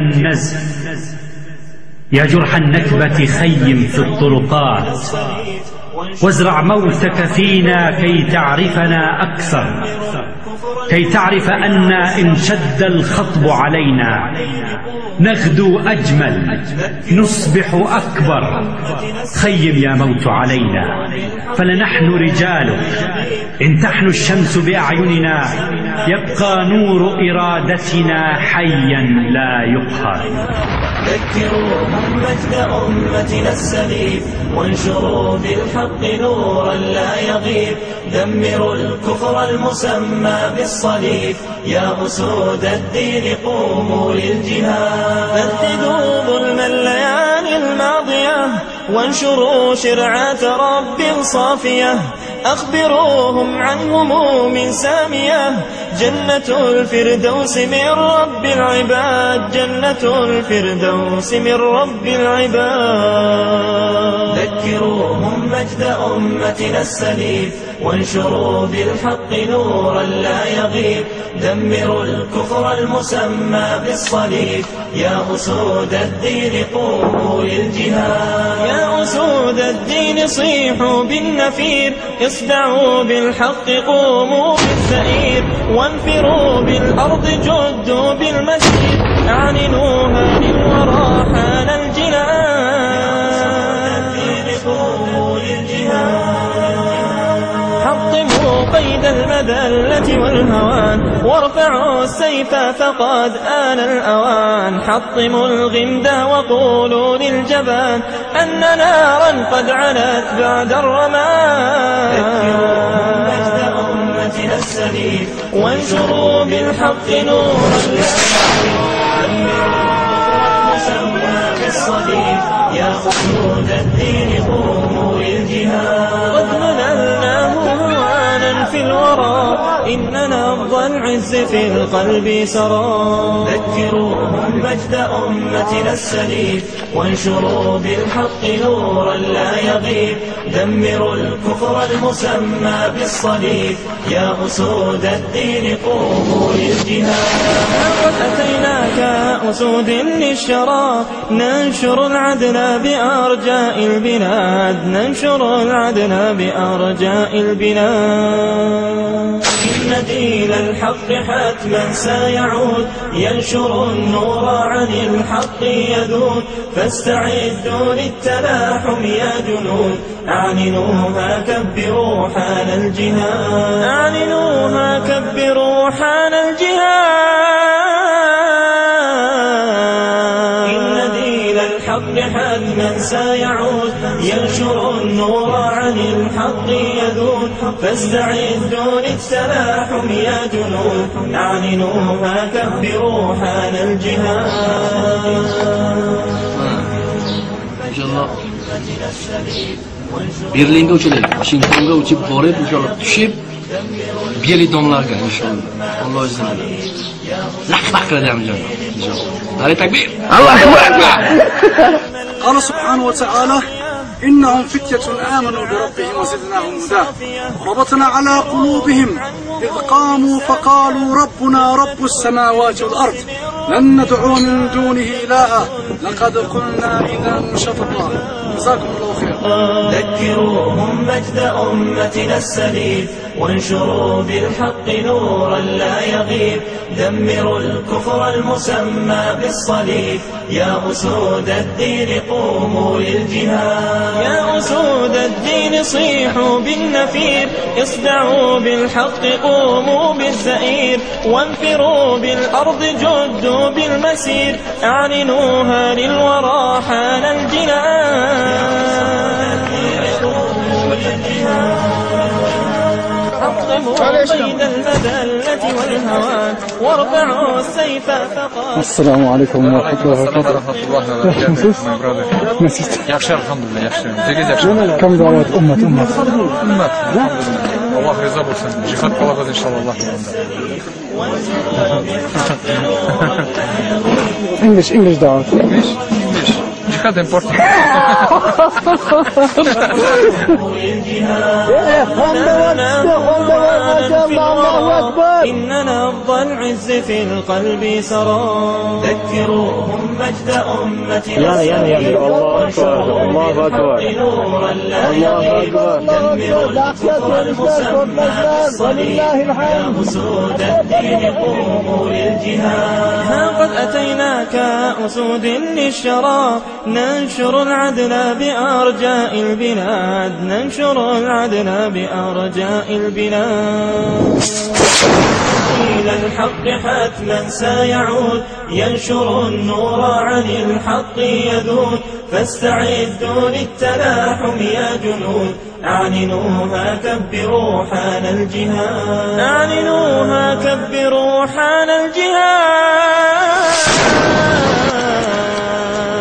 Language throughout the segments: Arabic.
النزف. يا جرح النكبة خيم في الطرقات. وازرع موتك فينا كي تعرفنا أكثر كي تعرف أن إن شد الخطب علينا نغدو أجمل نصبح أكبر. خيم يا موت علينا فلنحن رجالك. إن تحن الشمس بأعيننا يبقى نور إرادتنا حيا لا يقهر. ذكروهم مجد أمتنا السليف وانشروا بالحق نورا لا يغيب. دمروا الكفر المسمى بالصليب. يا أسود الدين قوموا للجهاد. بددوا ظلم الليالي الماضية وانشروا شرعة رب صافية. أخبروهم عن هموم سامية. جنة الفردوس من رب العباد جنة الفردوس من رب العباد. ذكروهم مجد أمتنا السليف وانشروا بالحق نورا لا يغيب. دمروا الكفر المسمى بالصليب. يا أسود الدين قوموا للجهاد. يا أسود الدين صيحوا بالنفير. اصدعوا بالحق قوموا بالزئير وانفروا بالأرض جدوا بالمسير. أعلنوها للورى حان والهوان وارفعوا السيف فقد آن الأوان. حطموا الغمد وقولوا للجبان أن نارا قد علت بعد ذكروهم مجد الرماد أمتنا وانشروا بالحق نورا لا يا أسود الدين قوموا للجهاد. قد مللناه هوانا في الورى. إن نبض العز في القلب سرى. ذكروهم مجد أمتنا السليف وانشروا بالحق نورا لا يغيب. دمروا الكفر المسمى بالصليب. يا أسود الدين قوموا للجهاد. قد أتيناك أسود للشرى ننشر العدل بأرجاء البلاد. ننشر العدل بأرجاء البلاد. إن دين الحق حتما سيعود. ينشر النور عن الحق يذود. فاستعدوا للتلاحم يا جنود. أعلنوها كبروا حان الجهاد. أعلنوها كبروا حان الجهاد. سيعود ينشر النور عن الحق يذود فاستعدوا للتلاحم يا جنود أعلنوها كبروا حان الجهاد inshaalloh berlinga uchilaylik vashingtonga uchib borib inshaalloh tushib belidonlarga inshaalloh alloh izin bilan laqma qiladigan inshaalloh nari takbir allohu akbar قال سبحانه وتعالى إنهم فتية آمنوا بربهم وزدناهم هدى. ربطنا على قلوبهم. إذ قاموا فقالوا ربنا رب السماوات والأرض لن ندعو من دونه إلها. لقد قلنا إذا شططا جزاكم الله خيرا. ذكروهم مجد أمتنا السليف وانشروا بالحق نورا لا يغيب. دمروا الكفر المسمى بالصليب. يا أسود الدين قوموا للجهاد. يا أسود الدين صيحوا بالنفير. اصدعوا بالحق قوموا بالزئير. وانفروا بالأرض جدوا بالمسير. أعلنوها للورى حان الجنان السلام عليكم. ورحمة الله وبركاته. السلام عليكم ورحمة الله وبركاته. الله English dog. English, English. Jihad in Portugal. Yeah, إن نبض العز في القلب سرى. ذكروهم مجد يعني يعني يعني الله أكبر. الله أكبر. لا يغيب دمروا الكفر المسمى بالصليب يا أسود الدين قوموا للجهاد أتيناك أسود للشرى ننشر العدل بأرجاء البلاد ننشر العدل بأرجاء البلاد. إلى الحق حتما سيعود ينشر النور عن الحق يذود. فاستعدوا للتلاحم يا جنود. أعلنوها كبروا حان الجهاد. أعلنوها كبروا حان الجهاد.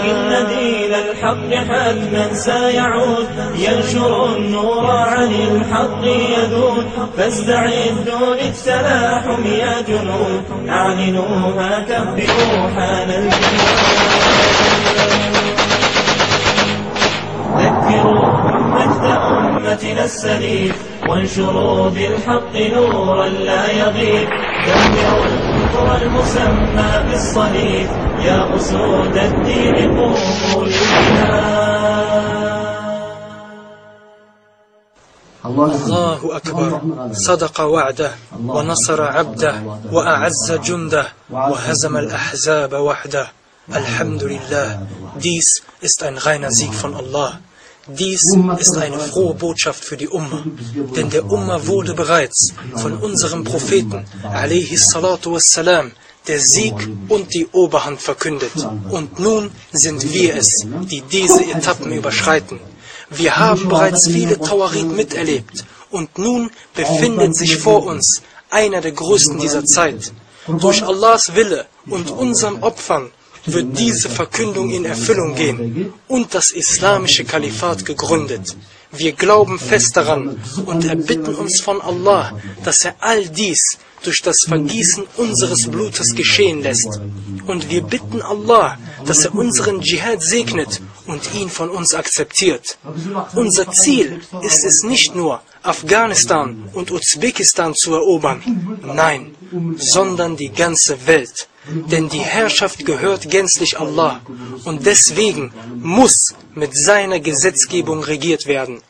إن دين الحق حتما سيعود. ينشر النور عن الحق يذود. فاستعدوا للتلاحم يا جنود. أعلنوها كبروا حان ذكروهم مجد أمتنا السليم وانشروا بالحق نورا لا يغيب دمروا الكفر المسمى بالصليب يا أسود الدين قوموا للجهاد الله أكبر. صدق وعده ونصر عبده وأعز جنده وهزم الأحزاب وحده. الحمد لله. Dies ist ein reiner Sieg von Allah. Dies ist eine frohe Botschaft für die Umma, denn der Umma wurde bereits von unserem Propheten, wassalam, der Sieg und die Oberhand verkündet. Und nun sind wir es, die diese Etappen überschreiten. Wir haben bereits viele Tawarit miterlebt und nun befindet sich vor uns einer der größten dieser Zeit. Durch Allahs Wille und unseren Opfern wird diese Verkündung in Erfüllung gehen und das islamische Kalifat gegründet. Wir glauben fest daran und erbitten uns von Allah, dass er all dies durch das Vergießen unseres Blutes geschehen lässt. Und wir bitten Allah, dass er unseren Dschihad segnet und ihn von uns akzeptiert. Unser Ziel ist es nicht nur, Afghanistan und Usbekistan zu erobern, nein, sondern die ganze Welt. Denn die Herrschaft gehört gänzlich Allah und deswegen muss mit seiner Gesetzgebung regiert werden.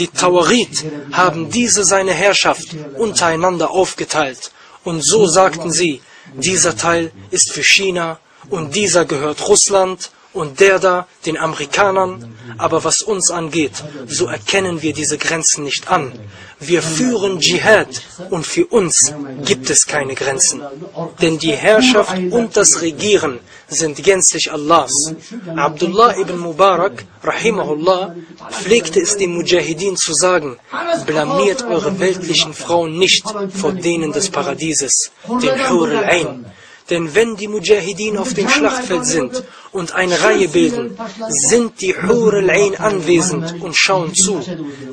Die Tawarit haben diese seine Herrschaft untereinander aufgeteilt und so sagten sie, dieser Teil ist für China und dieser gehört Russland und der da den Amerikanern. Aber was uns angeht, so erkennen wir diese Grenzen nicht an. Wir führen Dschihad und für uns gibt es keine Grenzen. Denn die Herrschaft und das Regieren sind gänzlich Allahs. Abdullah ibn Mubarak, rahimahullah, pflegte es dem Mujahideen zu sagen, blamiert eure weltlichen Frauen nicht vor denen des Paradieses, den Hur al-Ain. Denn wenn die Mujahideen auf dem Schlachtfeld sind und eine Reihe bilden, sind die Hur al-Ain anwesend und schauen zu.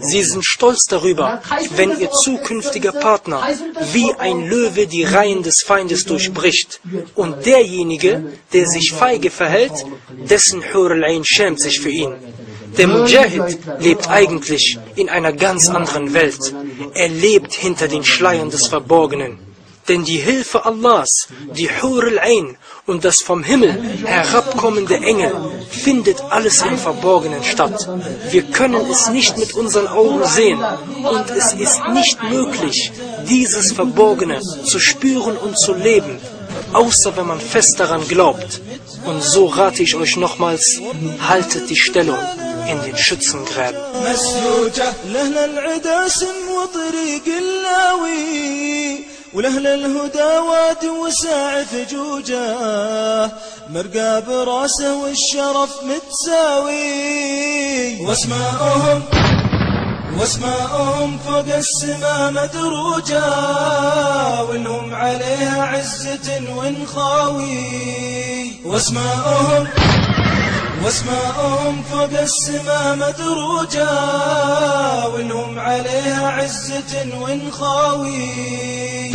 Sie sind stolz darüber, wenn ihr zukünftiger Partner wie ein Löwe die Reihen des Feindes durchbricht. Und derjenige, der sich feige verhält, dessen Hur al-Ain schämt sich für ihn. Der Mujahid lebt eigentlich in einer ganz anderen Welt. Er lebt hinter den Schleiern des Verborgenen. Denn die Hilfe Allahs, die Hur al-Ain und das vom Himmel herabkommende Engel findet alles im Verborgenen statt. Wir können es nicht mit unseren Augen sehen und es ist nicht möglich, dieses Verborgene zu spüren und zu leben, außer wenn man fest daran glaubt. Und so rate ich euch nochmals, haltet die Stellung in den Schützengräben. لهنا العدا سن وطريق اللاوي ولهل الهدى واد وساع فجوجه مرقى براسه والشرف متساوي. واسماءهم واسماءهم فوق السماء مدروجة وإنهم عليها عزة ونخاوي واسماءهم واسماءهم فوق السماء مدروجة وإنهم عليها عزة ونخاوي